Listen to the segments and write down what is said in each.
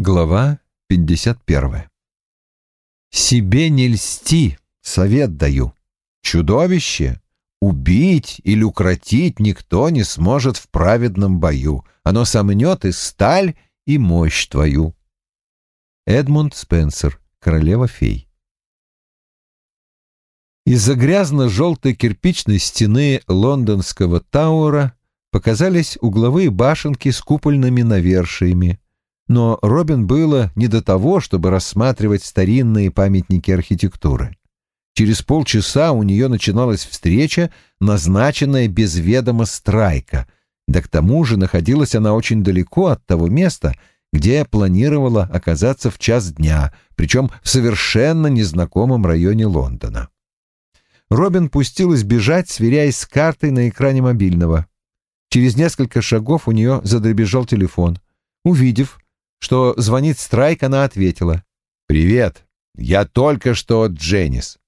Глава 51. Себе не льсти, совет даю. Чудовище убить или укротить никто не сможет в праведном бою. Оно сомнет и сталь, и мощь твою. Эдмунд Спенсер, королева фей. Из-за грязно-желтой кирпичной стены лондонского Тауэра показались угловые башенки с купольными навершиями, но Робин было не до того, чтобы рассматривать старинные памятники архитектуры. Через полчаса у нее начиналась встреча, назначенная без ведома страйка, да к тому же находилась она очень далеко от того места, где планировала оказаться в час дня, причем в совершенно незнакомом районе Лондона. Робин пустилась бежать, сверяясь с картой на экране мобильного. Через несколько шагов у нее задребезжал телефон. Увидев, что звонит Страйк, она ответила. «Привет, я только что от Дженнис».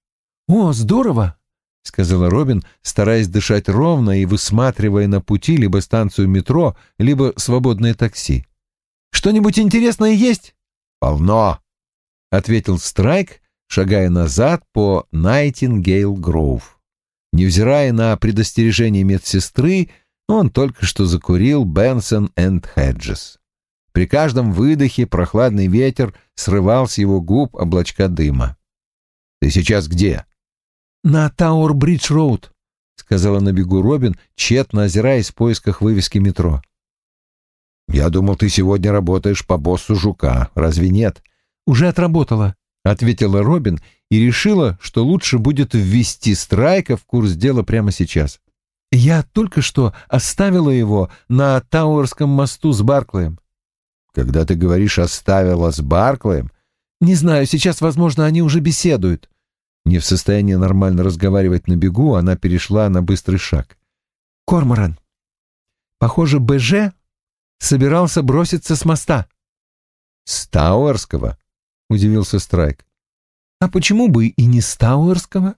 «О, здорово!» — сказала Робин, стараясь дышать ровно и высматривая на пути либо станцию метро, либо свободное такси. «Что-нибудь интересное есть?» «Полно!» — ответил Страйк, шагая назад по Найтингейл-Гроув. Невзирая на предостережение медсестры, он только что закурил Бенсон энд Хеджес. При каждом выдохе прохладный ветер срывал с его губ облачка дыма. «Ты сейчас где?» «На Тауэр-Бридж-Роуд», — сказала на бегу Робин, тщетно озираясь в поисках вывески метро. «Я думал, ты сегодня работаешь по боссу Жука. Разве нет?» «Уже отработала», — ответила Робин и решила, что лучше будет ввести Страйка в курс дела прямо сейчас. «Я только что оставила его на Тауэрском мосту с Барклаем. Когда ты говоришь «оставила с Барклаем», не знаю, сейчас, возможно, они уже беседуют. Не в состоянии нормально разговаривать на бегу, она перешла на быстрый шаг. Корморан. Похоже, БЖ собирался броситься с моста. С Тауэрского? Удивился Страйк. А почему бы и не с Тауэрского?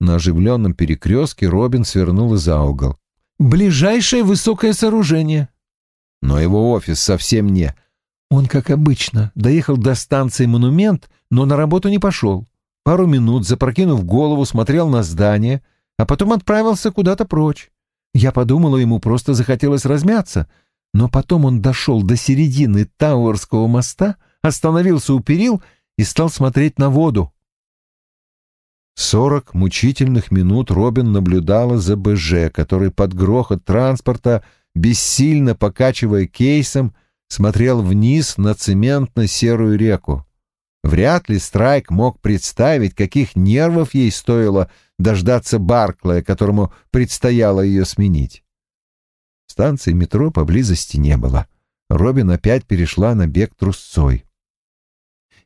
На оживленном перекрестке Робин свернул за угол. Ближайшее высокое сооружение но его офис совсем не. Он, как обычно, доехал до станции «Монумент», но на работу не пошел. Пару минут, запрокинув голову, смотрел на здание, а потом отправился куда-то прочь. Я подумала, ему просто захотелось размяться, но потом он дошел до середины Тауэрского моста, остановился у перил и стал смотреть на воду. Сорок мучительных минут Робин наблюдала за БЖ, который под грохот транспорта бессильно покачивая кейсом, смотрел вниз на цементно-серую реку. Вряд ли Страйк мог представить, каких нервов ей стоило дождаться Барклая, которому предстояло ее сменить. Станции метро поблизости не было. Робин опять перешла на бег трусцой.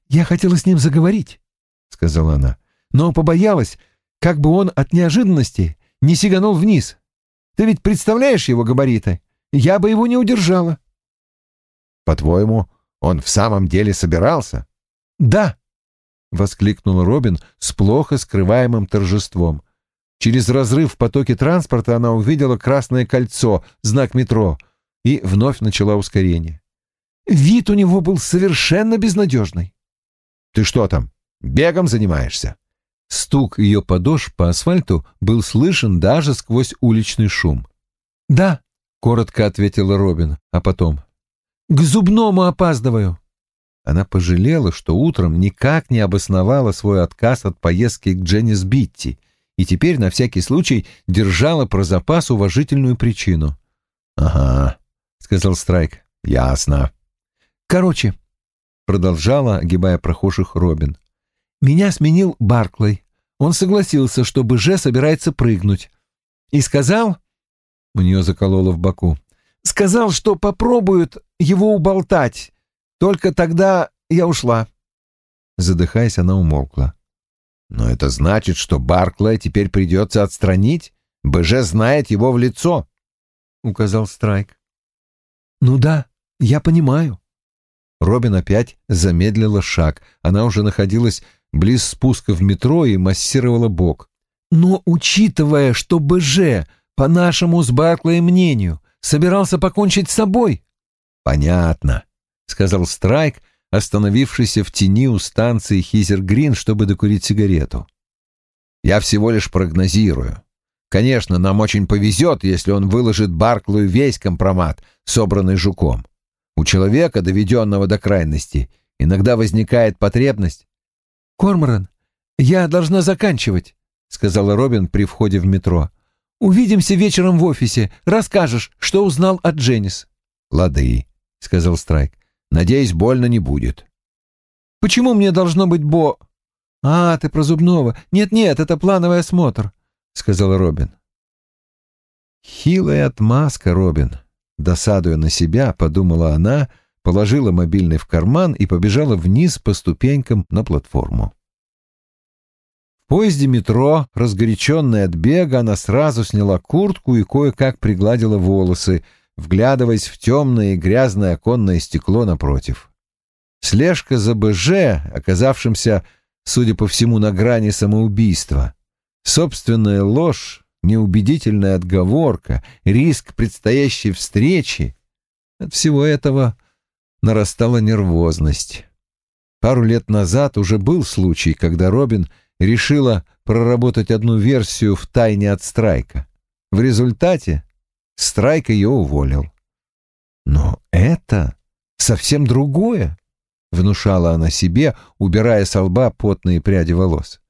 «Я хотела с ним заговорить», — сказала она, — «но побоялась, как бы он от неожиданности не сиганул вниз. Ты ведь представляешь его габариты? Я бы его не удержала. По-твоему, он в самом деле собирался? Да, воскликнул Робин с плохо скрываемым торжеством. Через разрыв в потоке транспорта она увидела красное кольцо, знак метро, и вновь начала ускорение. Вид у него был совершенно безнадежный. «Ты что там, бегом занимаешься?» Стук ее подошв по асфальту был слышен даже сквозь уличный шум. «Да», — коротко ответила Робин, а потом. «К зубному опаздываю». Она пожалела, что утром никак не обосновала свой отказ от поездки к Дженнис Битти и теперь на всякий случай держала про запас уважительную причину. «Ага», — сказал Страйк, — «ясно». «Короче», — продолжала, огибая прохожих Робин, меня сменил Барклey. Он согласился, что БЖ собирается прыгнуть. И сказал... У нее закололо в боку. Сказал, что попробуют его уболтать. Только тогда я ушла. Задыхаясь, она умолкла. Но это значит, что Барклая теперь придется отстранить? БЖ знает его в лицо, — указал Страйк. Ну да, я понимаю. Робин опять замедлила шаг. Она уже находилась близ спуска в метро и массировала бок. «Но учитывая, что БЖ, по нашему с Барклой мнению, собирался покончить с собой...» «Понятно», — сказал Страйк, остановившийся в тени у станции Хизер-Грин, чтобы докурить сигарету. «Я всего лишь прогнозирую. Конечно, нам очень повезет, если он выложит Барклую весь компромат, собранный жуком. У человека, доведенного до крайности, иногда возникает потребность...» «Корморан, я должна заканчивать», — сказала Робин при входе в метро. «Увидимся вечером в офисе. Расскажешь, что узнал от Дженнис». «Лады», — сказал Страйк. «Надеюсь, больно не будет». «Почему мне должно быть бо...» «А, ты про зубного. Нет-нет, это плановый осмотр», — сказала Робин. «Хилая отмазка, Робин», — досадуя на себя, подумала она, положила мобильный в карман и побежала вниз по ступенькам на платформу. В поезде метро, разгоряченная от бега, она сразу сняла куртку и кое-как пригладила волосы, вглядываясь в темное и грязное оконное стекло напротив. Слежка за БЖ, оказавшимся, судя по всему, на грани самоубийства. Собственная ложь, неубедительная отговорка, риск предстоящей встречи — от всего этого нарастала нервозность. Пару лет назад уже был случай, когда Робин — решила проработать одну версию в тайне от Страйка. В результате Страйк ее уволил. Но это совсем другое, внушала она себе, убирая с лба потные пряди волос.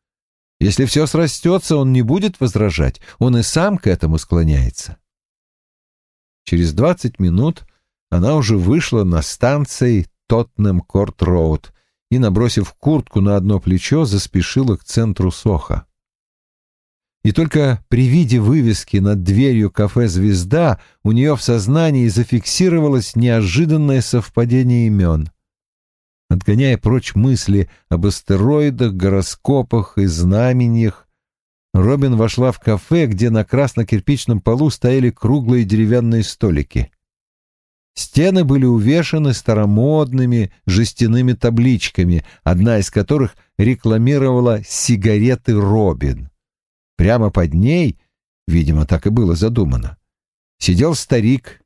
Если все срастется, он не будет возражать, он и сам к этому склоняется. Через двадцать минут она уже вышла на станции Тоттенем-Корт-Роуд и, набросив куртку на одно плечо, заспешила к центру Соха. И только при виде вывески над дверью кафе «Звезда» у нее в сознании зафиксировалось неожиданное совпадение имен. Отгоняя прочь мысли об астероидах, гороскопах и знаменьях, Робин вошла в кафе, где на красно-кирпичном полу стояли круглые деревянные столики. Стены были увешаны старомодными жестяными табличками, одна из которых рекламировала сигареты Робин. Прямо под ней, видимо, так и было задумано, сидел старик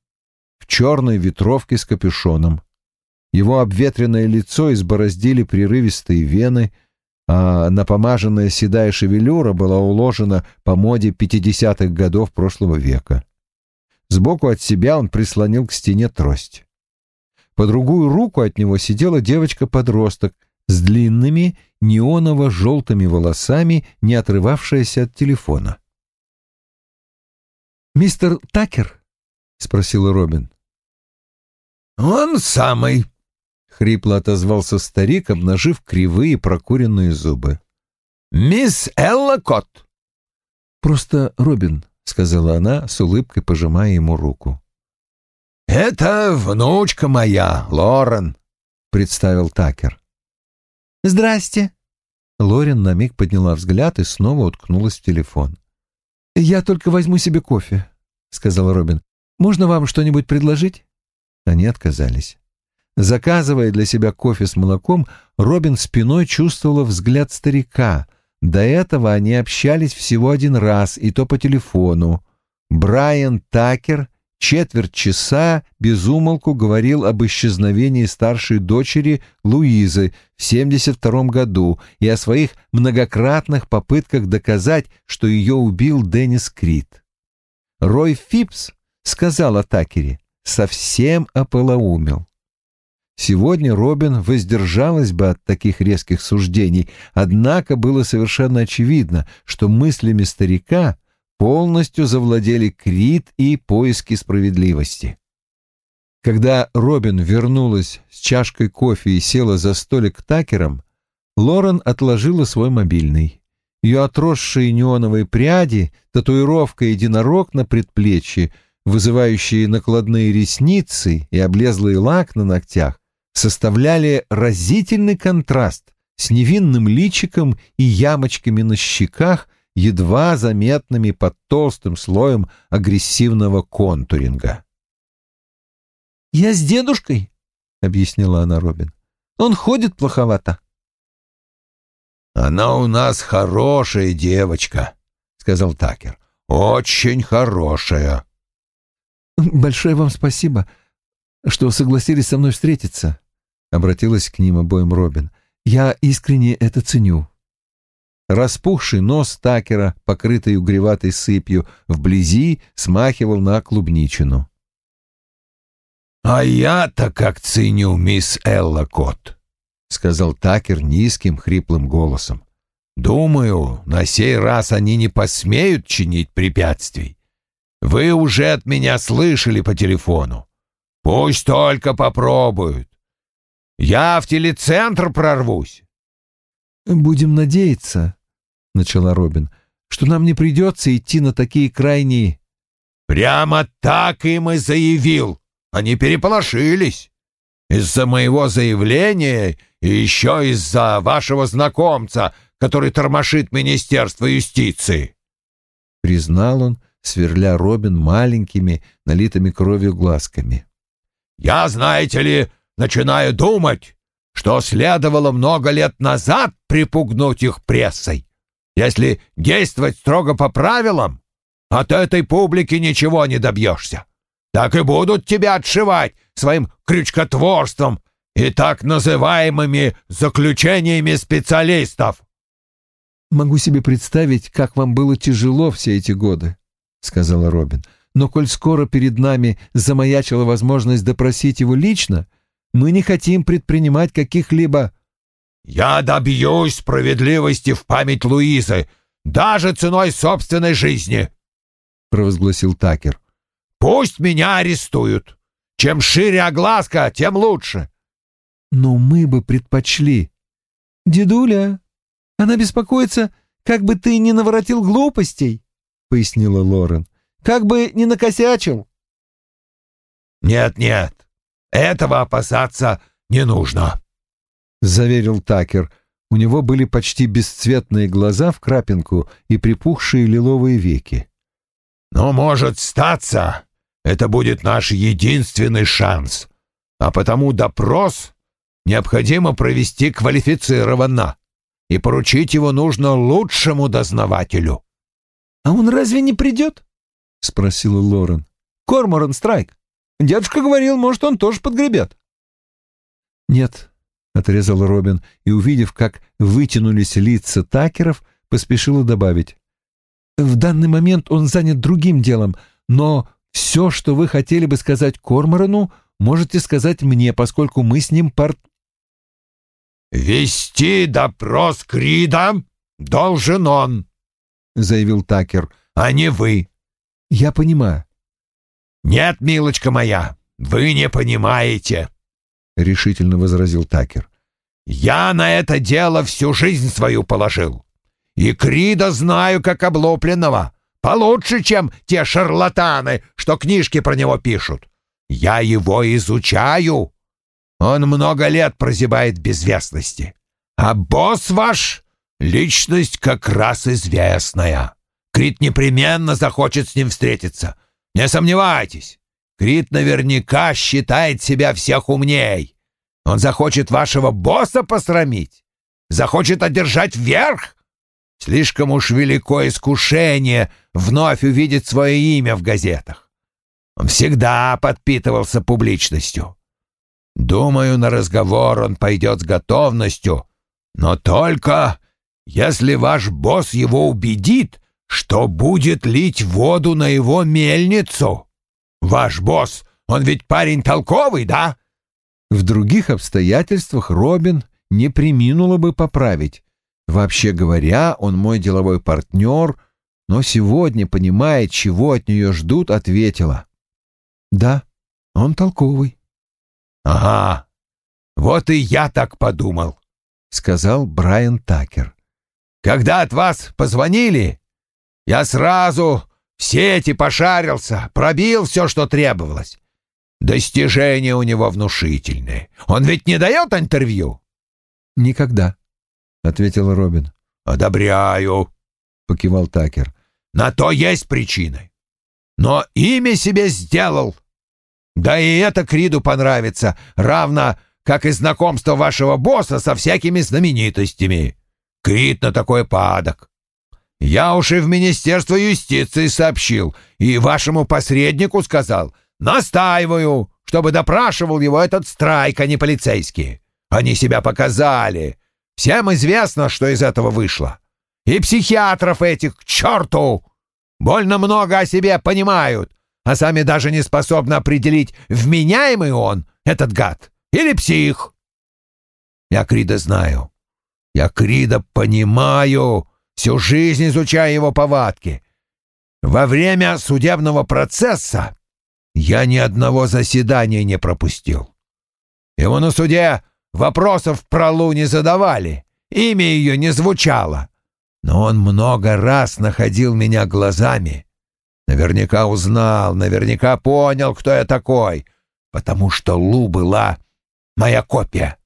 в черной ветровке с капюшоном. Его обветренное лицо избороздили прерывистые вены, а напомаженная седая шевелюра была уложена по моде пятидесятых годов прошлого века. Сбоку от себя он прислонил к стене трость. По другую руку от него сидела девочка-подросток с длинными неоново-желтыми волосами, не отрывавшаяся от телефона. «Мистер Такер?» — спросил Робин. «Он самый», — хрипло отозвался старик, обнажив кривые прокуренные зубы. «Мисс Элла Кот». «Просто Робин», сказала она, с улыбкой пожимая ему руку. «Это внучка моя, Лорен», — представил Такер. «Здрасте». Лорен на миг подняла взгляд и снова уткнулась в телефон. «Я только возьму себе кофе», — сказал Робин. «Можно вам что-нибудь предложить?» Они отказались. Заказывая для себя кофе с молоком, Робин спиной чувствовала взгляд старика — до этого они общались всего один раз, и то по телефону. Брайан Такер четверть часа безумолку говорил об исчезновении старшей дочери Луизы в 72 году и о своих многократных попытках доказать, что ее убил Деннис Крид. Рой Фипс сказал о Такере, совсем ополоумел. Сегодня Робин воздержалась бы от таких резких суждений, однако было совершенно очевидно, что мыслями старика полностью завладели Крит и поиски справедливости. Когда Робин вернулась с чашкой кофе и села за столик к Такерам, Лорен отложила свой мобильный. Ее отросшие неоновые пряди, татуировка единорог на предплечье, вызывающие накладные ресницы и облезлый лак на ногтях, составляли разительный контраст с невинным личиком и ямочками на щеках, едва заметными под толстым слоем агрессивного контуринга. «Я с дедушкой», — объяснила она Робин. «Он ходит плоховато». «Она у нас хорошая девочка», — сказал Такер. «Очень хорошая». «Большое вам спасибо. что согласились со мной встретиться», — обратилась к ним обоим Робин. «Я искренне это ценю». Распухший нос Такера, покрытый угреватой сыпью, вблизи смахивал на клубничину. «А я-то как ценю мисс Элла Кот», — сказал Такер низким хриплым голосом. «Думаю, на сей раз они не посмеют чинить препятствий. Вы уже от меня слышали по телефону. Пусть только попробуют. Я в телецентр прорвусь». «Будем надеяться», — начала Робин, — «что нам не придется идти на такие крайние...» «Прямо так им и заявил. Они переполошились. Из-за моего заявления и еще из-за вашего знакомца, который тормошит Министерство юстиции». Признал он, сверля Робин маленькими, налитыми кровью глазками. «Я, знаете ли, начинаю думать, что следовало много лет назад припугнуть их прессой. Если действовать строго по правилам, от этой публики ничего не добьешься. Так и будут тебя отшивать своим крючкотворством и так называемыми заключениями специалистов. «Могу себе представить, как вам было тяжело все эти годы», — сказала Робин. «Но коль скоро перед нами замаячила возможность допросить его лично, мы не хотим предпринимать каких-либо...» «Я добьюсь справедливости в память Луизы, даже ценой собственной жизни», — провозгласил Такер. «Пусть меня арестуют. Чем шире огласка, тем лучше». «Но мы бы предпочли...» «Дедуля, она беспокоится, как бы ты не наворотил глупостей», — пояснила Лорен. «Как бы не накосячил». «Нет-нет, этого опасаться не нужно», — заверил Такер. У него были почти бесцветные глаза в крапинку и припухшие лиловые веки. «Но может статься, это будет наш единственный шанс, а потому допрос необходимо провести квалифицированно, и поручить его нужно лучшему дознавателю». «А он разве не придет?» — спросила Лорен. «Корморан Страйк. Дедушка говорил, может, он тоже подгребет». «Нет, — отрезал Робин и, увидев, как вытянулись лица такеров, поспешила добавить. «В данный момент он занят другим делом, но все, что вы хотели бы сказать Корморану, можете сказать мне, поскольку мы с ним пар...» «Вести допрос Крида должен он», — заявил Такер, — «а не вы». «Я понимаю». «Нет, милочка моя, вы не понимаете». — решительно возразил Такер. «Я на это дело всю жизнь свою положил. И Крида знаю как облупленного. Получше, чем те шарлатаны, что книжки про него пишут. Я его изучаю. Он много лет прозябает безвестности. А босс ваш — личность как раз известная. Крит непременно захочет с ним встретиться. Не сомневайтесь. Крит наверняка считает себя всех умней. Он захочет вашего босса посрамить, захочет одержать верх. Слишком уж великое искушение вновь увидеть свое имя в газетах. Он всегда подпитывался публичностью. Думаю, на разговор он пойдет с готовностью, но только если ваш босс его убедит, что будет лить воду на его мельницу. Ваш босс, он ведь парень толковый, да? В других обстоятельствах Робин не приминула бы поправить. Вообще говоря, он мой деловой партнер, но сегодня, понимая, чего от нее ждут, ответила. «Да, он толковый». «Ага, вот и я так подумал», — сказал Брайан Такер. «Когда от вас позвонили, я сразу в сети пошарился, пробил все, что требовалось. Достижения у него внушительные. Он ведь не дает интервью?» «Никогда», — ответил Робин. «Одобряю», — покивал Такер. «На то есть причины. Но имя себе сделал. Да и это Криду понравится, равно как и знакомство вашего босса со всякими знаменитостями. Крид на такой падок. Я уж и в Министерство юстиции сообщил, и вашему посреднику сказал — Настаиваю, чтобы допрашивал его этот страйк, а не полицейский. Они себя показали. Всем известно, что из этого вышло. И психиатров этих к черту! Больно много о себе понимают, а сами даже не способны определить, вменяемый он, этот гад, или псих. Я Крида знаю. Я Крида понимаю, всю жизнь изучая его повадки. Во время судебного процесса я ни одного заседания не пропустил. Ему на суде вопросов про Лу не задавали, имя ее не звучало. Но он много раз находил меня глазами. Наверняка узнал, наверняка понял, кто я такой, потому что Лу была моя копия.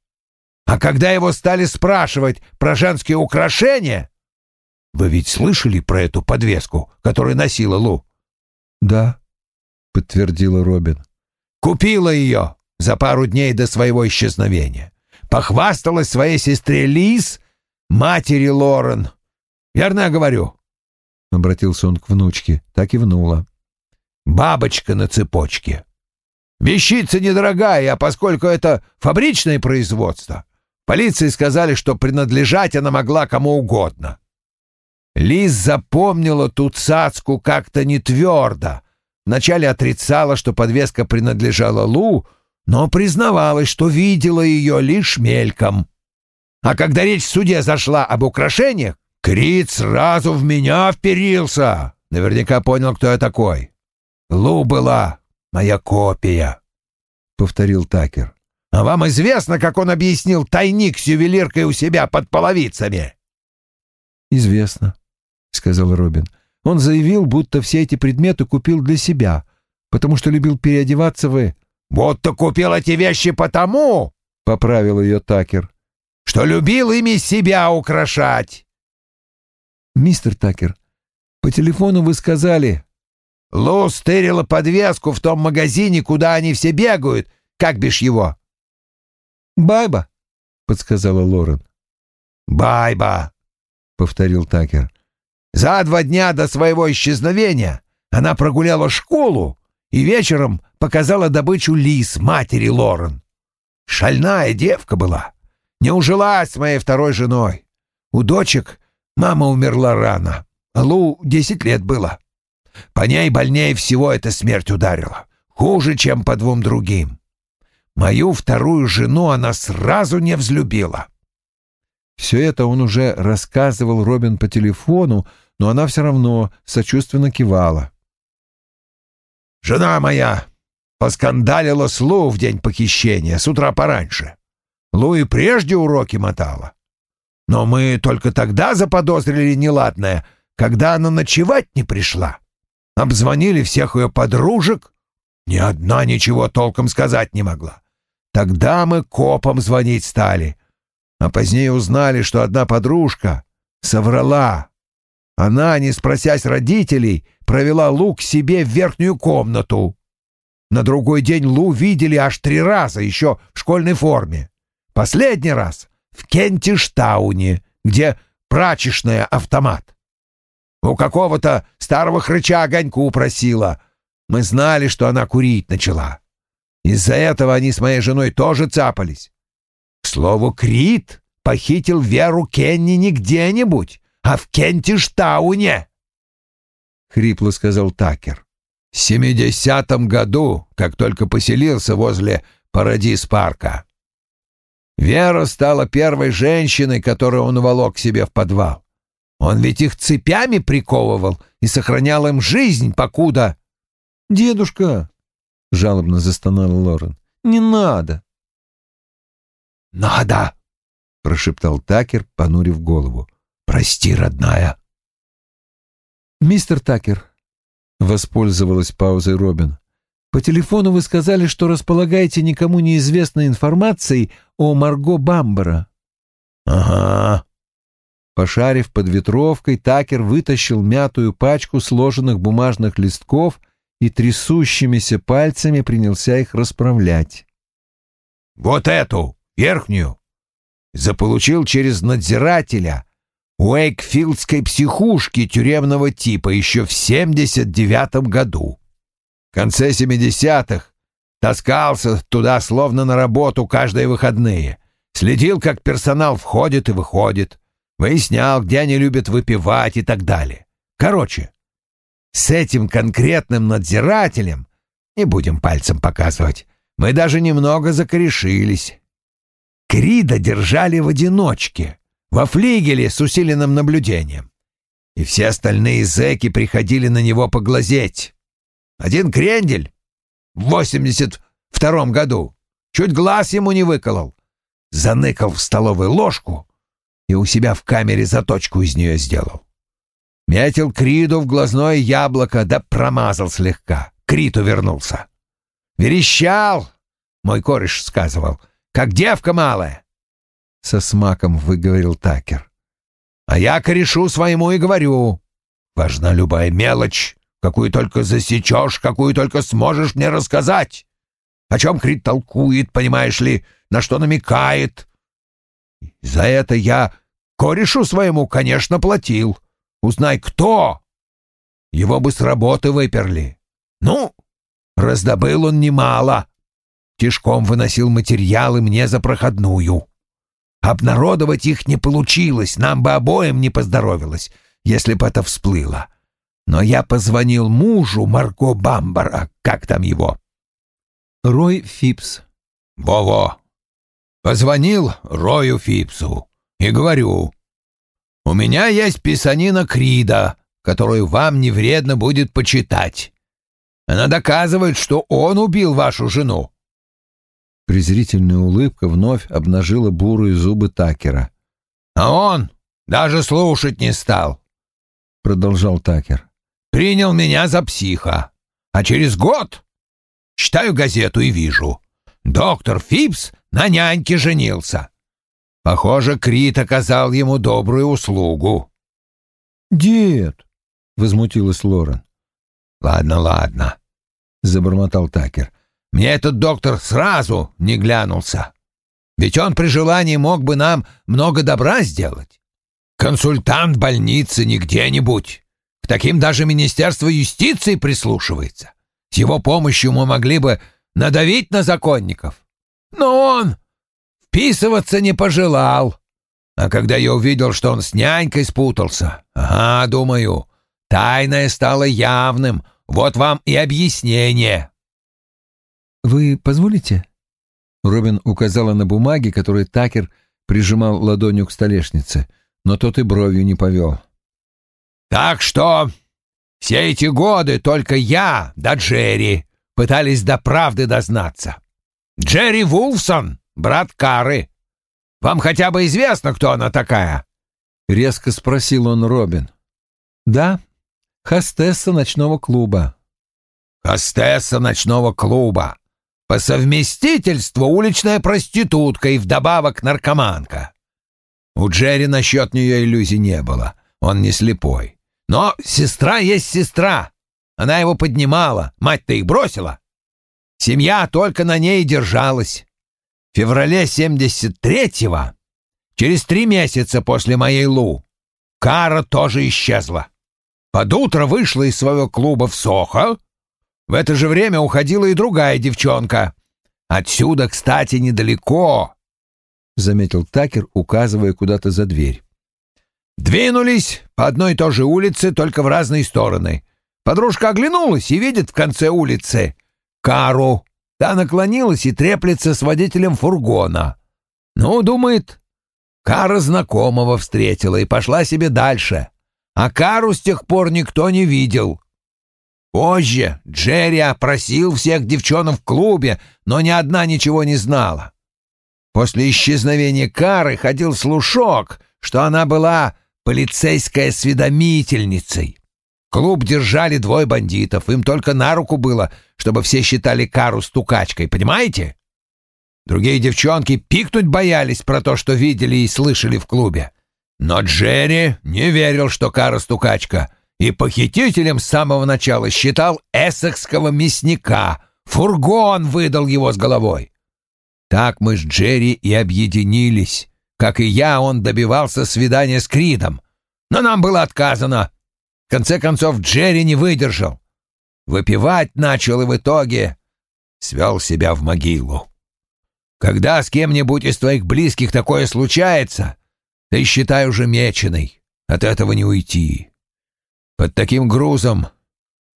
А когда его стали спрашивать про женские украшения... Вы ведь слышали про эту подвеску, которую носила Лу? Да, подтвердила Робин. Купила ее за пару дней до своего исчезновения. Похвасталась своей сестре Лиз, матери Лорен. Верно говорю? Обратился он к внучке, так и внула. Бабочка на цепочке. Вещица недорогая, а поскольку это фабричное производство, полиции сказали, что принадлежать она могла кому угодно. Лиз запомнила ту цацку как-то не твердо. Вначале отрицала, что подвеска принадлежала Лу, но признавалась, что видела ее лишь мельком. А когда речь в суде зашла об украшениях, Крит сразу в меня вперился. Наверняка понял, кто я такой. Лу была моя копия, — повторил Такер. А вам известно, как он объяснил тайник с ювелиркой у себя под половицами? Известно, — сказал Робин. Он заявил, будто все эти предметы купил для себя, потому что любил переодеваться в... «Будто купил эти вещи потому, — поправил ее Такер, — что любил ими себя украшать». «Мистер Такер, по телефону вы сказали...» «Лу стырила подвеску в том магазине, куда они все бегают. Как бишь его?» «Байба», — подсказала Лорен. «Байба», — повторил Такер. «За два дня до своего исчезновения она прогуляла школу и вечером показала добычу Лис, матери Лорен. Шальная девка была. Не ужилась с моей второй женой. У дочек мама умерла рано. Лу десять лет было. По ней больнее всего эта смерть ударила. Хуже, чем по двум другим. Мою вторую жену она сразу не взлюбила. Все это он уже рассказывал Робин по телефону, но она все равно сочувственно кивала. «Жена моя поскандалила с Лу в день похищения, с утра пораньше. Лу и прежде уроки мотала. Но мы только тогда заподозрили неладное, когда она ночевать не пришла. Обзвонили всех ее подружек, ни одна ничего толком сказать не могла. Тогда мы копам звонить стали, а позднее узнали, что одна подружка соврала. Она, не спросясь родителей, провела Лу к себе в верхнюю комнату. На другой день Лу видели аж три раза, еще в школьной форме. Последний раз в Кентиштауне, где прачечная автомат. У какого-то старого хрыча огоньку просила. Мы знали, что она курить начала. Из-за этого они с моей женой тоже цапались. К слову, Крит похитил Веру Кенни не где-нибудь, а в Кентиштауне. Хрипло сказал Такер. В семидесятом году, как только поселился возле Парадис-парка. Вера стала первой женщиной, которую он уволок к себе в подвал. Он ведь их цепями приковывал и сохранял им жизнь, покуда... «Дедушка!» — жалобно застонал Лорен. «Не надо!» «Надо!» — прошептал Такер, понурив голову. «Прости, родная!» «Мистер Такер!» — воспользовалась паузой Робин. «По телефону вы сказали, что располагаете никому неизвестной информацией о Марго Бамбера». «Ага», Пошарив под ветровкой, Такер вытащил мятую пачку сложенных бумажных листков и трясущимися пальцами принялся их расправлять. «Вот эту, верхнюю, заполучил через надзирателя Уэйкфилдской психушки тюремного типа еще в 79-м году. В конце 70-х Таскался туда словно на работу каждые выходные. Следил, как персонал входит и выходит. Выяснял, где они любят выпивать и так далее. Короче, с этим конкретным надзирателем, не будем пальцем показывать, мы даже немного закорешились. Крида держали в одиночке, во флигеле с усиленным наблюдением. И все остальные зэки приходили на него поглазеть. Один крендель в восемьдесят втором году чуть глаз ему не выколол. Заныкал в столовой ложку и у себя в камере заточку из нее сделал. Метил Криду в глазное яблоко, да промазал слегка. Крит увернулся. Верещал, мой кореш сказывал, как девка малая. Со смаком выговорил Такер. А я корешу своему и говорю. Важна любая мелочь, какую только засечешь, какую только сможешь мне рассказать. О чем Крит толкует, понимаешь ли, на что намекает. За это я корешу своему, конечно, платил. Узнай, кто. Его бы с работы выперли. Ну, раздобыл он немало. Тишком выносил материалы мне за проходную. Обнародовать их не получилось, нам бы обоим не поздоровилось, если бы это всплыло. Но я позвонил мужу Марко Бамбара, как там его? Рой Фипс. Во-во. Позвонил Рою Фипсу и говорю, у меня есть писанина Крида, которую вам не вредно будет почитать. Она доказывает, что он убил вашу жену. Презрительная улыбка вновь обнажила бурые зубы Такера. «А он даже слушать не стал», — продолжал Такер. «Принял меня за психа. А через год читаю газету и вижу. Доктор Фипс на няньке женился. Похоже, Крит оказал ему добрую услугу». «Дед», — возмутилась Лорен. «Ладно, ладно», — забормотал Такер. Мне этот доктор сразу не глянулся. Ведь он при желании мог бы нам много добра сделать. Консультант больницы не где-нибудь. К таким даже Министерство юстиции прислушивается. С его помощью мы могли бы надавить на законников. Но он вписываться не пожелал. А когда я увидел, что он с нянькой спутался, ага, думаю, тайное стало явным. Вот вам и объяснение. «Вы позволите?» Робин указала на бумаги, которые Такер прижимал ладонью к столешнице, но тот и бровью не повел. «Так что все эти годы только я да Джерри пытались до правды дознаться. Джерри Вулфсон, брат Кары. Вам хотя бы известно, кто она такая?» Резко спросил он Робин. «Да, хостесса ночного клуба». «Хостесса ночного клуба. По совместительству уличная проститутка и вдобавок наркоманка. У Джерри насчет нее иллюзий не было, он не слепой. Но сестра есть сестра. Она его поднимала, мать-то их бросила. Семья только на ней держалась. В феврале 73-го, через три месяца после моей Лу, Кара тоже исчезла. Под утро вышла из своего клуба в Сохо, в это же время уходила и другая девчонка. Отсюда, кстати, недалеко, — заметил Такер, указывая куда-то за дверь. Двинулись по одной и той же улице, только в разные стороны. Подружка оглянулась и видит в конце улицы Кару. Та наклонилась и треплется с водителем фургона. Ну, думает, Кара знакомого встретила и пошла себе дальше. А Кару с тех пор никто не видел. Позже Джерри опросил всех девчонок в клубе, но ни одна ничего не знала. После исчезновения Кары ходил слушок, что она была полицейской осведомительницей. Клуб держали двое бандитов, им только на руку было, чтобы все считали Кару стукачкой, понимаете? Другие девчонки пикнуть боялись про то, что видели и слышали в клубе. Но Джерри не верил, что Кара стукачка — и похитителем с самого начала считал эссекского мясника. Фургон выдал его с головой. Так мы с Джерри и объединились. Как и я, он добивался свидания с Кридом. Но нам было отказано. В конце концов, Джерри не выдержал. Выпивать начал и в итоге свел себя в могилу. Когда с кем-нибудь из твоих близких такое случается, ты считай уже меченый, от этого не уйти. Под таким грузом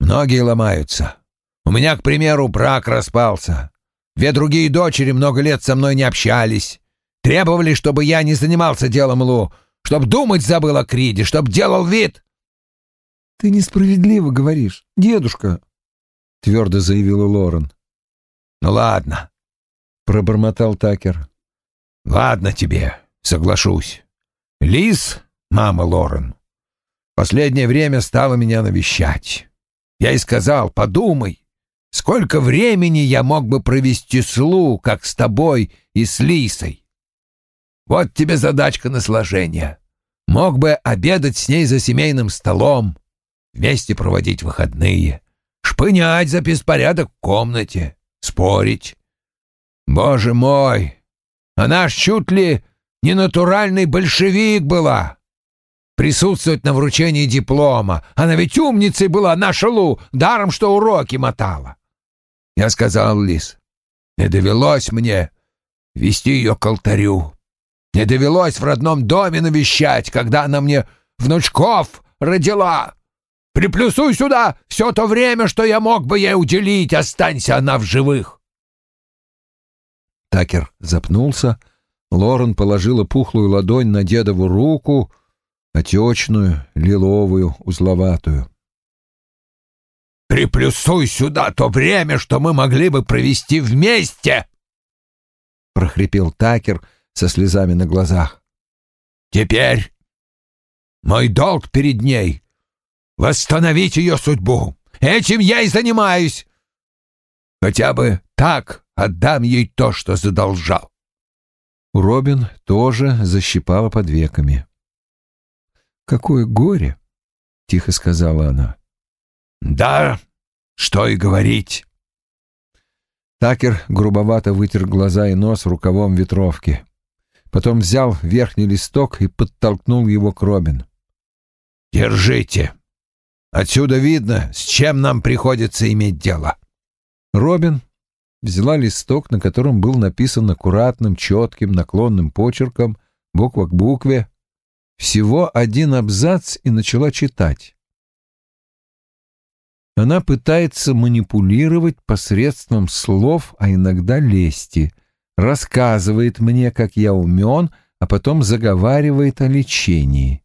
многие ломаются. У меня, к примеру, брак распался. Две другие дочери много лет со мной не общались. Требовали, чтобы я не занимался делом Лу, чтоб думать забыл о Криде, чтоб делал вид. — Ты несправедливо говоришь, дедушка, — твердо заявила Лорен. — Ну ладно, — пробормотал Такер. — Ладно тебе, соглашусь. Лис, мама Лорен, последнее время стала меня навещать. Я ей сказал, подумай, сколько времени я мог бы провести с Лу, как с тобой и с Лисой. Вот тебе задачка на сложение. Мог бы обедать с ней за семейным столом, вместе проводить выходные, шпынять за беспорядок в комнате, спорить. Боже мой, она ж чуть ли не натуральный большевик была. Присутствовать на вручении диплома. Она ведь умницей была, наша Лу, даром, что уроки мотала. Я сказал Лис, не довелось мне вести ее к алтарю. Не довелось в родном доме навещать, когда она мне внучков родила. Приплюсуй сюда все то время, что я мог бы ей уделить, останься она в живых. Такер запнулся. Лорен положила пухлую ладонь на дедову руку, отечную, лиловую, узловатую. «Приплюсуй сюда то время, что мы могли бы провести вместе!» — прохрипел Такер — со слезами на глазах. «Теперь мой долг перед ней — восстановить ее судьбу. Этим я и занимаюсь. Хотя бы так отдам ей то, что задолжал». Робин тоже защипала под веками. «Какое горе!» — тихо сказала она. «Да, что и говорить». Такер грубовато вытер глаза и нос рукавом ветровки. Потом взял верхний листок и подтолкнул его к Робин. «Держите. Отсюда видно, с чем нам приходится иметь дело». Робин взяла листок, на котором был написан аккуратным, четким, наклонным почерком, буква к букве, всего один абзац и начала читать. Она пытается манипулировать посредством слов, а иногда лести — рассказывает мне, как я умен, а потом заговаривает о лечении.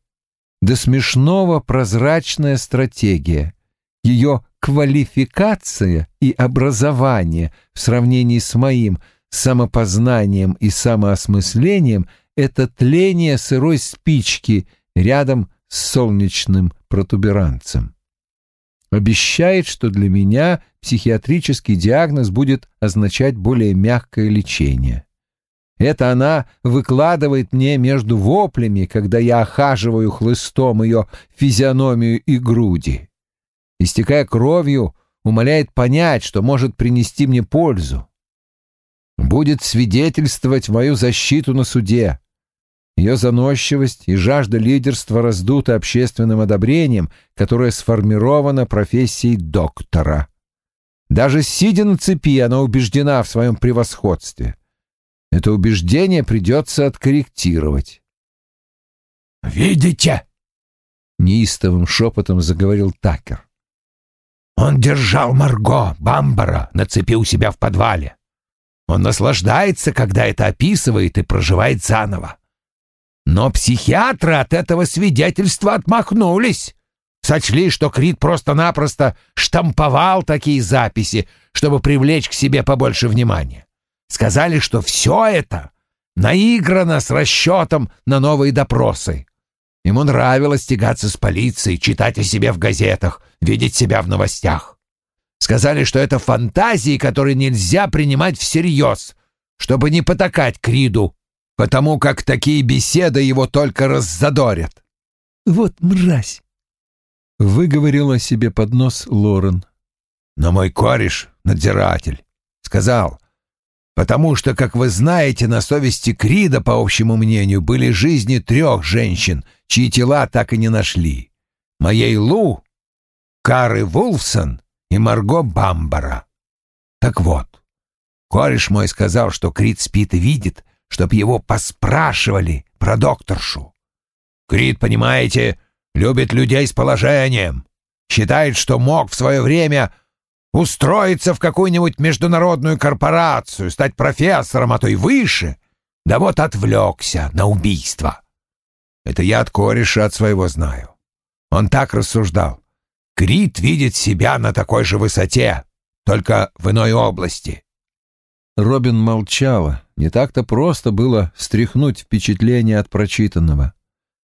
До смешного прозрачная стратегия. Ее квалификация и образование в сравнении с моим самопознанием и самоосмыслением — это тление сырой спички рядом с солнечным протуберанцем обещает, что для меня психиатрический диагноз будет означать более мягкое лечение. Это она выкладывает мне между воплями, когда я охаживаю хлыстом ее физиономию и груди. Истекая кровью, умоляет понять, что может принести мне пользу. Будет свидетельствовать мою защиту на суде. Ее заносчивость и жажда лидерства раздуты общественным одобрением, которое сформировано профессией доктора. Даже сидя на цепи, она убеждена в своем превосходстве. Это убеждение придется откорректировать. «Видите?» — неистовым шепотом заговорил Такер. «Он держал Марго, Бамбара, на цепи у себя в подвале. Он наслаждается, когда это описывает и проживает заново. Но психиатры от этого свидетельства отмахнулись. Сочли, что Крит просто-напросто штамповал такие записи, чтобы привлечь к себе побольше внимания. Сказали, что все это наиграно с расчетом на новые допросы. Ему нравилось тягаться с полицией, читать о себе в газетах, видеть себя в новостях. Сказали, что это фантазии, которые нельзя принимать всерьез, чтобы не потакать Криду потому как такие беседы его только раззадорят. «Вот мразь!» — выговорила себе под нос Лорен. «Но мой кореш, надзиратель, сказал, потому что, как вы знаете, на совести Крида, по общему мнению, были жизни трех женщин, чьи тела так и не нашли. Моей Лу, Кары Вулфсон и Марго Бамбара. Так вот, Кореш мой сказал, что Крит спит и видит, чтоб его поспрашивали про докторшу. Крит, понимаете, любит людей с положением. Считает, что мог в свое время устроиться в какую-нибудь международную корпорацию, стать профессором, а то и выше. Да вот отвлекся на убийство. Это я от кореша от своего знаю. Он так рассуждал. Крит видит себя на такой же высоте, только в иной области. Робин молчала. Не так-то просто было стряхнуть впечатление от прочитанного.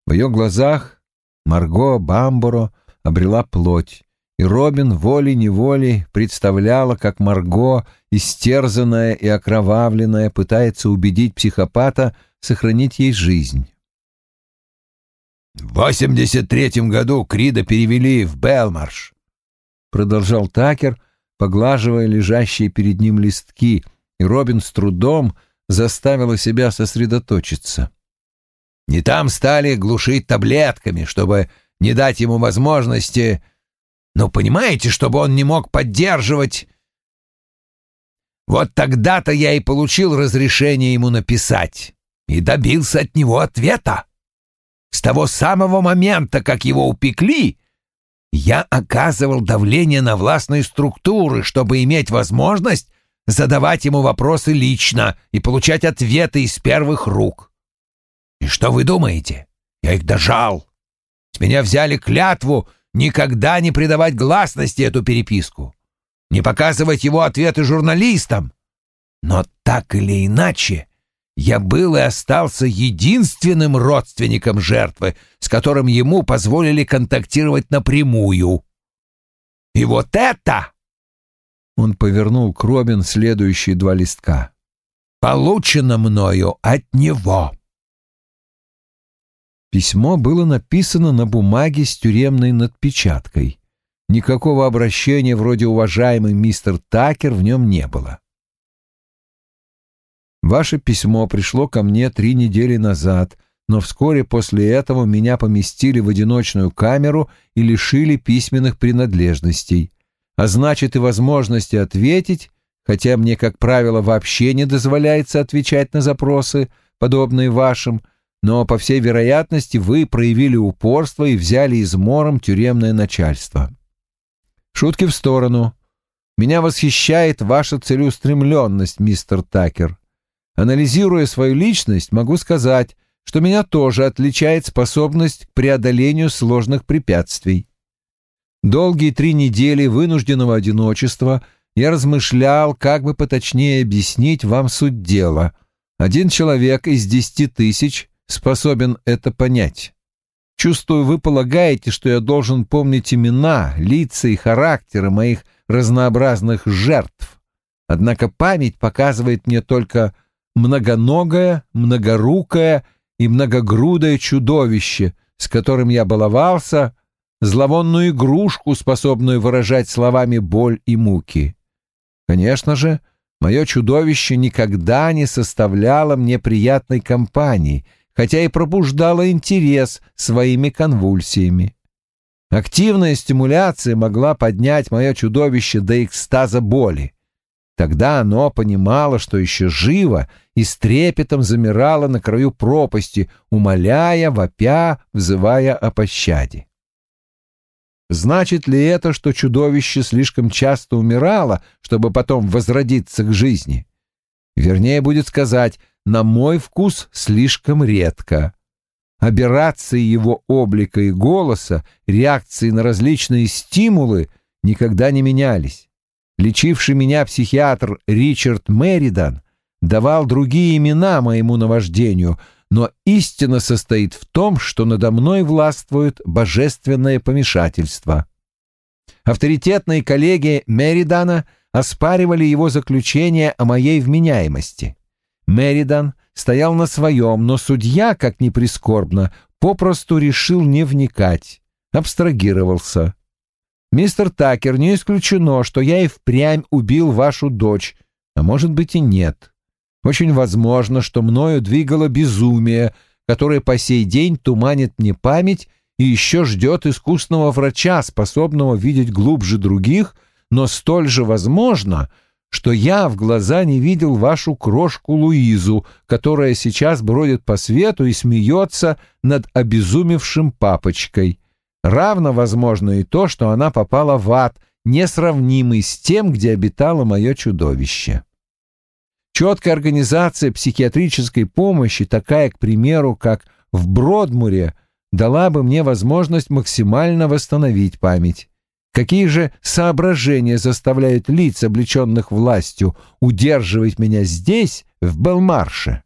В ее глазах Марго Бамборо обрела плоть, и Робин волей-неволей представляла, как Марго, истерзанная и окровавленная, пытается убедить психопата сохранить ей жизнь. «В 83-м году Крида перевели в Белмарш», — продолжал Такер, поглаживая лежащие перед ним листки — и Робин с трудом заставила себя сосредоточиться. Не там стали глушить таблетками, чтобы не дать ему возможности... Ну, понимаете, чтобы он не мог поддерживать... Вот тогда-то я и получил разрешение ему написать и добился от него ответа. С того самого момента, как его упекли, я оказывал давление на властные структуры, чтобы иметь возможность задавать ему вопросы лично и получать ответы из первых рук. И что вы думаете? Я их дожал. С меня взяли клятву никогда не придавать гласности эту переписку, не показывать его ответы журналистам. Но так или иначе, я был и остался единственным родственником жертвы, с которым ему позволили контактировать напрямую. И вот это он повернул к Робин следующие два листка. «Получено мною от него». Письмо было написано на бумаге с тюремной надпечаткой. Никакого обращения вроде «уважаемый мистер Такер» в нем не было. Ваше письмо пришло ко мне три недели назад, но вскоре после этого меня поместили в одиночную камеру и лишили письменных принадлежностей а значит и возможности ответить, хотя мне, как правило, вообще не дозволяется отвечать на запросы, подобные вашим, но, по всей вероятности, вы проявили упорство и взяли измором тюремное начальство. Шутки в сторону. Меня восхищает ваша целеустремленность, мистер Такер. Анализируя свою личность, могу сказать, что меня тоже отличает способность к преодолению сложных препятствий. Долгие три недели вынужденного одиночества я размышлял, как бы поточнее объяснить вам суть дела. Один человек из десяти тысяч способен это понять. Чувствую, вы полагаете, что я должен помнить имена, лица и характеры моих разнообразных жертв. Однако память показывает мне только многоногое, многорукое и многогрудое чудовище, с которым я баловался, зловонную игрушку, способную выражать словами боль и муки. Конечно же, мое чудовище никогда не составляло мне приятной компании, хотя и пробуждало интерес своими конвульсиями. Активная стимуляция могла поднять мое чудовище до экстаза боли. Тогда оно понимало, что еще живо, и с трепетом замирало на краю пропасти, умоляя, вопя, взывая о пощаде. Значит ли это, что чудовище слишком часто умирало, чтобы потом возродиться к жизни? Вернее, будет сказать, на мой вкус слишком редко. Аберрации его облика и голоса, реакции на различные стимулы никогда не менялись. Лечивший меня психиатр Ричард Меридан давал другие имена моему наваждению — но истина состоит в том, что надо мной властвует божественное помешательство. Авторитетные коллеги Меридана оспаривали его заключение о моей вменяемости. Меридан стоял на своем, но судья, как ни прискорбно, попросту решил не вникать, абстрагировался. «Мистер Такер, не исключено, что я и впрямь убил вашу дочь, а может быть и нет. Очень возможно, что мною двигало безумие, которое по сей день туманит мне память и еще ждет искусного врача, способного видеть глубже других, но столь же возможно, что я в глаза не видел вашу крошку Луизу, которая сейчас бродит по свету и смеется над обезумевшим папочкой. Равно возможно и то, что она попала в ад, несравнимый с тем, где обитало мое чудовище. Четкая организация психиатрической помощи, такая, к примеру, как в Бродмуре, дала бы мне возможность максимально восстановить память. Какие же соображения заставляют лиц, облеченных властью, удерживать меня здесь, в Белмарше?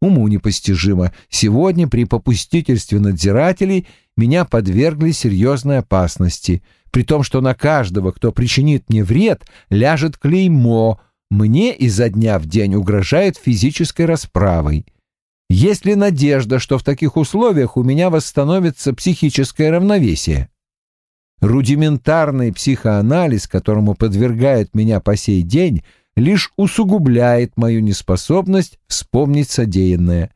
Уму непостижимо. Сегодня при попустительстве надзирателей меня подвергли серьезной опасности, при том, что на каждого, кто причинит мне вред, ляжет клеймо, мне изо дня в день угрожает физической расправой. Есть ли надежда, что в таких условиях у меня восстановится психическое равновесие? Рудиментарный психоанализ, которому подвергает меня по сей день, лишь усугубляет мою неспособность вспомнить содеянное.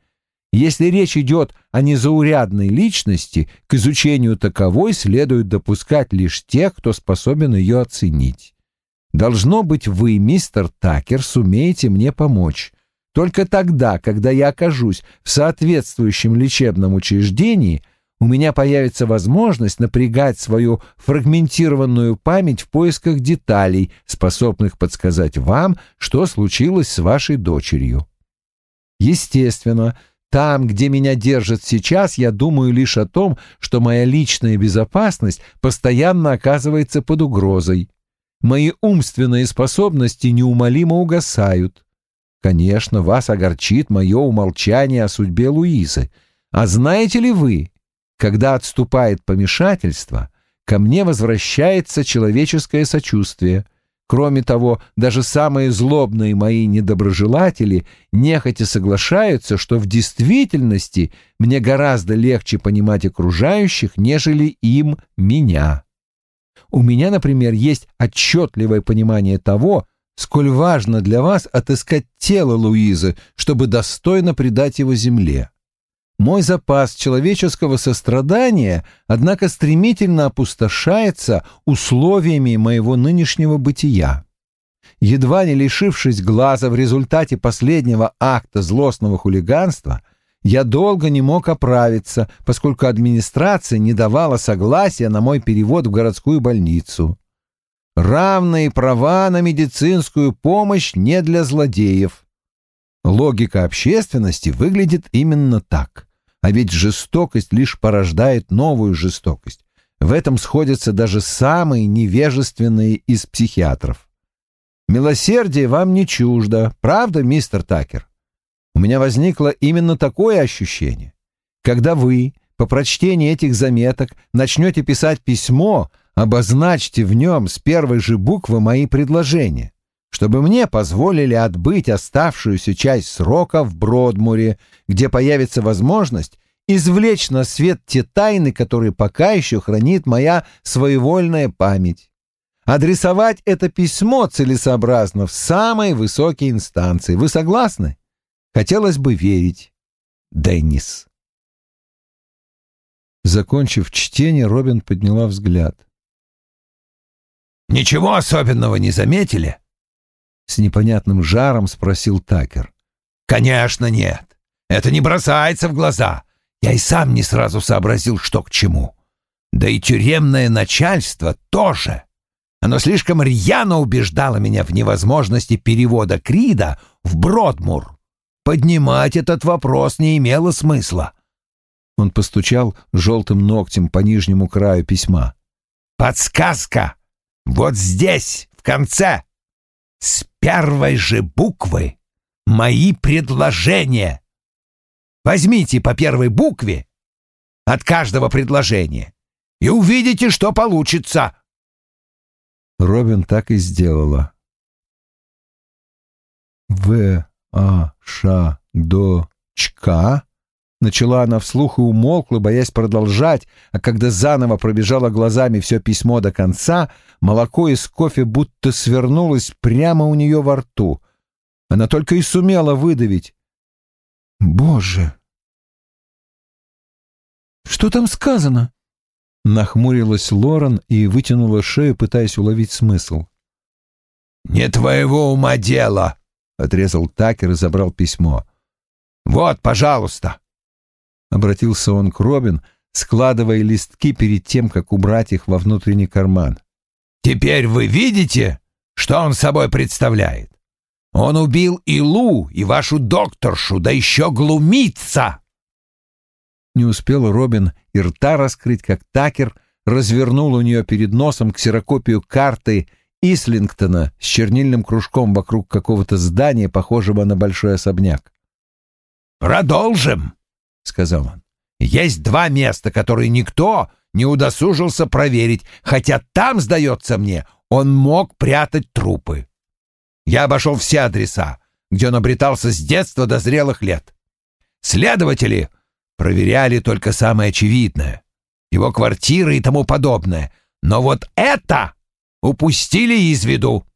Если речь идет о незаурядной личности, к изучению таковой следует допускать лишь тех, кто способен ее оценить. Должно быть, вы, мистер Такер, сумеете мне помочь. Только тогда, когда я окажусь в соответствующем лечебном учреждении, у меня появится возможность напрягать свою фрагментированную память в поисках деталей, способных подсказать вам, что случилось с вашей дочерью. Естественно, там, где меня держат сейчас, я думаю лишь о том, что моя личная безопасность постоянно оказывается под угрозой. Мои умственные способности неумолимо угасают. Конечно, вас огорчит мое умолчание о судьбе Луизы. А знаете ли вы, когда отступает помешательство, ко мне возвращается человеческое сочувствие. Кроме того, даже самые злобные мои недоброжелатели нехотя соглашаются, что в действительности мне гораздо легче понимать окружающих, нежели им меня. У меня, например, есть отчетливое понимание того, сколь важно для вас отыскать тело Луизы, чтобы достойно предать его земле. Мой запас человеческого сострадания, однако, стремительно опустошается условиями моего нынешнего бытия. Едва не лишившись глаза в результате последнего акта злостного хулиганства, я долго не мог оправиться, поскольку администрация не давала согласия на мой перевод в городскую больницу. Равные права на медицинскую помощь не для злодеев. Логика общественности выглядит именно так. А ведь жестокость лишь порождает новую жестокость. В этом сходятся даже самые невежественные из психиатров. Милосердие вам не чуждо, правда, мистер Такер? У меня возникло именно такое ощущение. Когда вы, по прочтении этих заметок, начнете писать письмо, обозначьте в нем с первой же буквы мои предложения чтобы мне позволили отбыть оставшуюся часть срока в Бродмуре, где появится возможность извлечь на свет те тайны, которые пока еще хранит моя своевольная память. Адресовать это письмо целесообразно в самой высокой инстанции. Вы согласны? Хотелось бы верить. Деннис. Закончив чтение, Робин подняла взгляд. «Ничего особенного не заметили?» С непонятным жаром спросил Такер. «Конечно нет. Это не бросается в глаза. Я и сам не сразу сообразил, что к чему. Да и тюремное начальство тоже. Оно слишком рьяно убеждало меня в невозможности перевода Крида в Бродмур. Поднимать этот вопрос не имело смысла». Он постучал желтым ногтем по нижнему краю письма. «Подсказка! Вот здесь, в конце!» с первой же буквы мои предложения. Возьмите по первой букве от каждого предложения и увидите, что получится. Робин так и сделала. В, А, Ш, До, Чка Начала она вслух и умолкла, боясь продолжать, а когда заново пробежала глазами все письмо до конца, молоко из кофе будто свернулось прямо у нее во рту. Она только и сумела выдавить. «Боже!» «Что там сказано?» Нахмурилась Лорен и вытянула шею, пытаясь уловить смысл. «Не твоего ума дело!» — отрезал Такер и забрал письмо. «Вот, пожалуйста!» Обратился он к Робин, складывая листки перед тем, как убрать их во внутренний карман. «Теперь вы видите, что он собой представляет? Он убил и Лу, и вашу докторшу, да еще глумится!» Не успел Робин и рта раскрыть, как Такер развернул у нее перед носом ксерокопию карты Ислингтона с чернильным кружком вокруг какого-то здания, похожего на большой особняк. «Продолжим!» — сказал он. «Есть два места, которые никто не удосужился проверить, хотя там, сдается мне, он мог прятать трупы. Я обошел все адреса, где он обретался с детства до зрелых лет. Следователи проверяли только самое очевидное — его квартиры и тому подобное. Но вот это упустили из виду.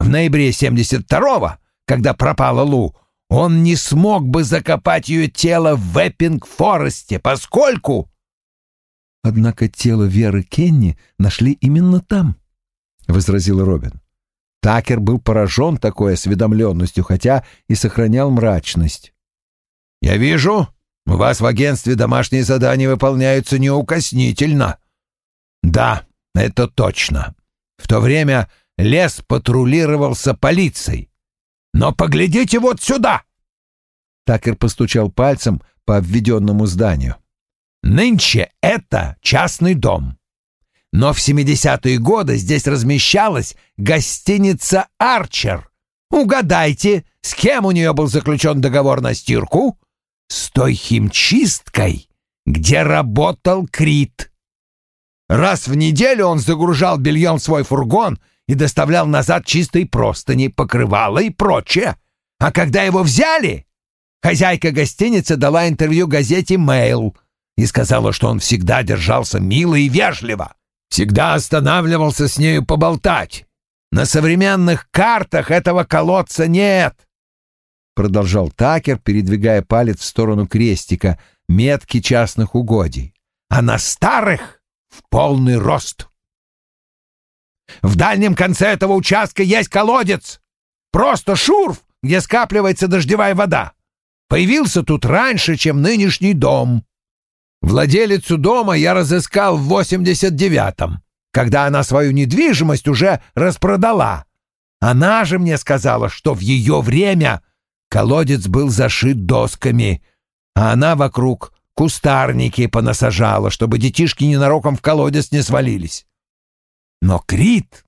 В ноябре 72-го, когда пропала Лу, он не смог бы закопать ее тело в Эппинг-Форесте, поскольку... Однако тело Веры Кенни нашли именно там, — возразил Робин. Такер был поражен такой осведомленностью, хотя и сохранял мрачность. «Я вижу, у вас в агентстве домашние задания выполняются неукоснительно». «Да, это точно. В то время лес патрулировался полицией. Но поглядите вот сюда!» Такер постучал пальцем по обведенному зданию. «Нынче это частный дом. Но в 70-е годы здесь размещалась гостиница «Арчер». Угадайте, с кем у нее был заключен договор на стирку? С той химчисткой, где работал Крит. Раз в неделю он загружал бельем свой фургон и доставлял назад чистые простыни, покрывала и прочее. А когда его взяли, хозяйка гостиницы дала интервью газете «Мэйл» и сказала, что он всегда держался мило и вежливо, всегда останавливался с нею поболтать. На современных картах этого колодца нет. Продолжал Такер, передвигая палец в сторону крестика, метки частных угодий. А на старых в полный рост. В дальнем конце этого участка есть колодец. Просто шурф, где скапливается дождевая вода. Появился тут раньше, чем нынешний дом. Владелицу дома я разыскал в 89-м, когда она свою недвижимость уже распродала. Она же мне сказала, что в ее время колодец был зашит досками, а она вокруг кустарники понасажала, чтобы детишки ненароком в колодец не свалились. Но Крит,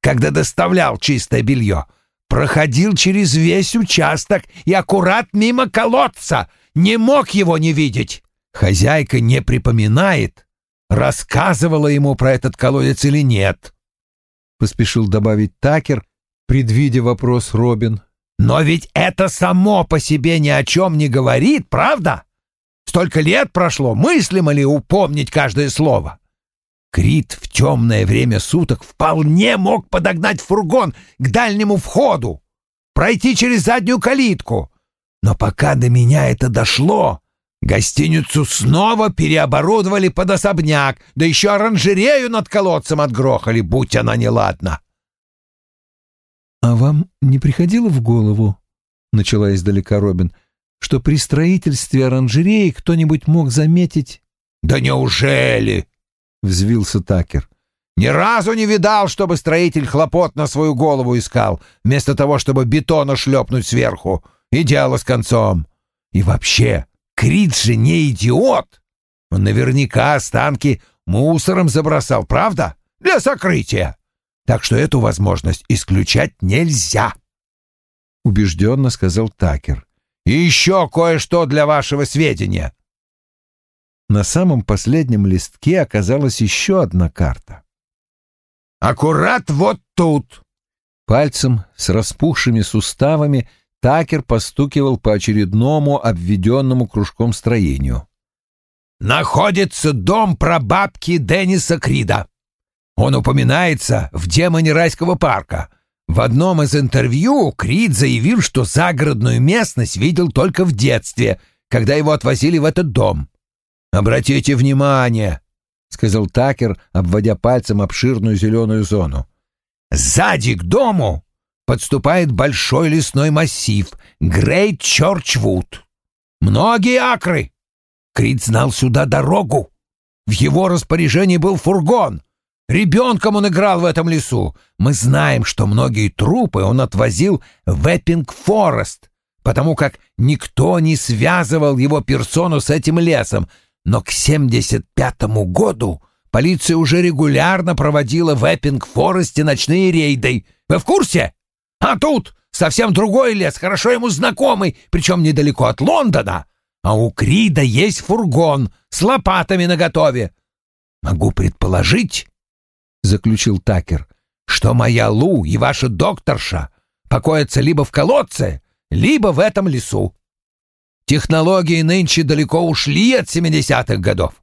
когда доставлял чистое белье, проходил через весь участок и аккурат мимо колодца, не мог его не видеть. Хозяйка не припоминает, рассказывала ему про этот колодец или нет. Поспешил добавить Такер, предвидя вопрос Робин. Но ведь это само по себе ни о чем не говорит, правда? Столько лет прошло, мыслимо ли упомнить каждое слово? Крит в темное время суток вполне мог подогнать фургон к дальнему входу, пройти через заднюю калитку. Но пока до меня это дошло, гостиницу снова переоборудовали под особняк, да еще оранжерею над колодцем отгрохали, будь она неладна. — А вам не приходило в голову, — начала издалека Робин, — что при строительстве оранжереи кто-нибудь мог заметить... — Да неужели? — взвился Такер. «Ни разу не видал, чтобы строитель хлопот на свою голову искал, вместо того, чтобы бетона шлепнуть сверху. И дело с концом. И вообще, Крит же не идиот. Он наверняка останки мусором забросал, правда? Для сокрытия. Так что эту возможность исключать нельзя». Убежденно сказал Такер. «И еще кое-что для вашего сведения. На самом последнем листке оказалась еще одна карта. «Аккурат вот тут!» Пальцем с распухшими суставами Такер постукивал по очередному обведенному кружком строению. «Находится дом прабабки Денниса Крида. Он упоминается в «Демоне райского парка». В одном из интервью Крид заявил, что загородную местность видел только в детстве, когда его отвозили в этот дом. «Обратите внимание», — сказал Такер, обводя пальцем обширную зеленую зону. «Сзади к дому подступает большой лесной массив Грейт Чорчвуд. Многие акры. Крит знал сюда дорогу. В его распоряжении был фургон. Ребенком он играл в этом лесу. Мы знаем, что многие трупы он отвозил в Эппинг-Форест, потому как никто не связывал его персону с этим лесом. Но к 75-му году полиция уже регулярно проводила в Эппинг-Форесте ночные рейды. Вы в курсе? А тут совсем другой лес, хорошо ему знакомый, причем недалеко от Лондона. А у Крида есть фургон с лопатами наготове. Могу предположить, — заключил Такер, — что моя Лу и ваша докторша покоятся либо в колодце, либо в этом лесу. Технологии нынче далеко ушли от 70-х годов.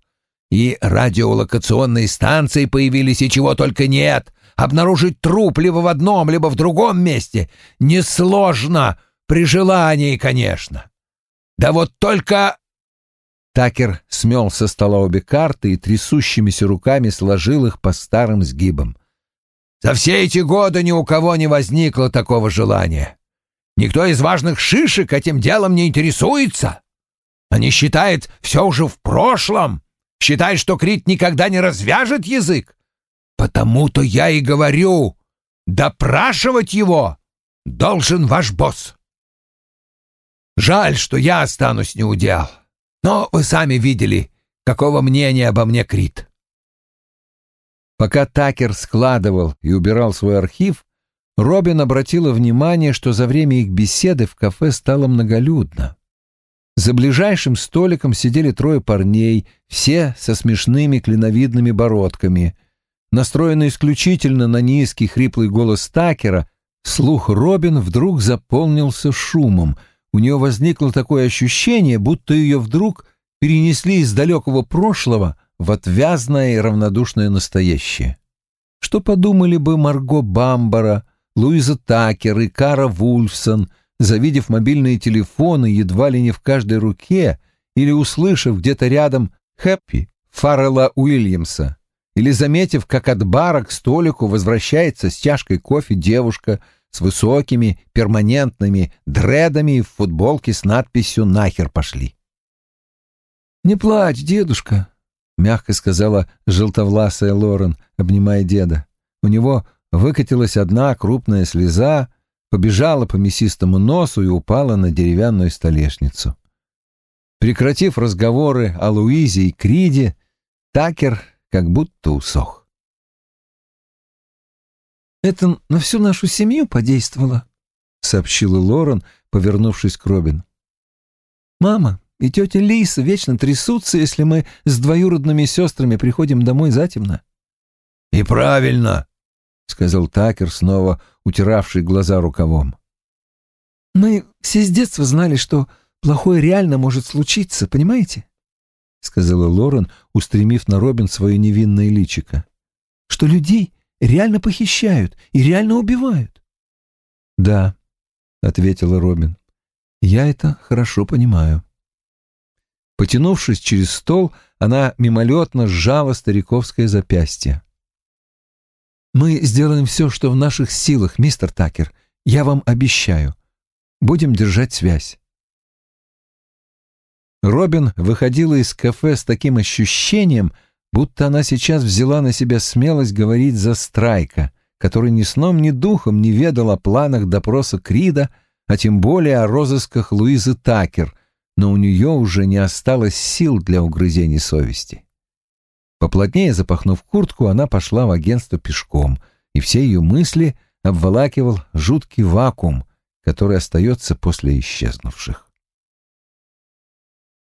И радиолокационные станции появились, и чего только нет. Обнаружить труп либо в одном, либо в другом месте несложно, при желании, конечно. Да вот только...» Такер смел со стола обе карты и трясущимися руками сложил их по старым сгибам. «За все эти годы ни у кого не возникло такого желания. Никто из важных шишек этим делом не интересуется. Они считают все уже в прошлом, считают, что Крит никогда не развяжет язык. Потому-то я и говорю, допрашивать его должен ваш босс. Жаль, что я останусь неудел, но вы сами видели, какого мнения обо мне Крит. Пока Такер складывал и убирал свой архив, Робин обратила внимание, что за время их беседы в кафе стало многолюдно. За ближайшим столиком сидели трое парней, все со смешными клиновидными бородками. Настроенный исключительно на низкий хриплый голос Такера, слух Робин вдруг заполнился шумом. У нее возникло такое ощущение, будто ее вдруг перенесли из далекого прошлого в отвязное и равнодушное настоящее. Что подумали бы Марго Бамбара, Луиза Такер и Кара Вульфсон, завидев мобильные телефоны едва ли не в каждой руке или услышав где-то рядом «Хэппи» Фаррелла Уильямса, или заметив, как от бара к столику возвращается с чашкой кофе девушка с высокими перманентными дредами в футболке с надписью «Нахер пошли». «Не плачь, дедушка», — мягко сказала желтовласая Лорен, обнимая деда. У него выкатилась одна крупная слеза, побежала по мясистому носу и упала на деревянную столешницу. Прекратив разговоры о Луизе и Криде, Такер как будто усох. «Это на всю нашу семью подействовало», — сообщила Лорен, повернувшись к Робин. «Мама и тетя Лиса вечно трясутся, если мы с двоюродными сестрами приходим домой затемно». «И правильно», — сказал Такер, снова утиравший глаза рукавом. «Мы все с детства знали, что плохое реально может случиться, понимаете?» — сказала Лорен, устремив на Робин свое невинное личико. «Что людей реально похищают и реально убивают». «Да», — ответила Робин, — «я это хорошо понимаю». Потянувшись через стол, она мимолетно сжала стариковское запястье. Мы сделаем все, что в наших силах, мистер Такер. Я вам обещаю. Будем держать связь. Робин выходила из кафе с таким ощущением, будто она сейчас взяла на себя смелость говорить за Страйка, который ни сном, ни духом не ведал о планах допроса Крида, а тем более о розысках Луизы Такер, но у нее уже не осталось сил для угрызений совести. Поплотнее запахнув куртку, она пошла в агентство пешком, и все ее мысли обволакивал жуткий вакуум, который остается после исчезнувших.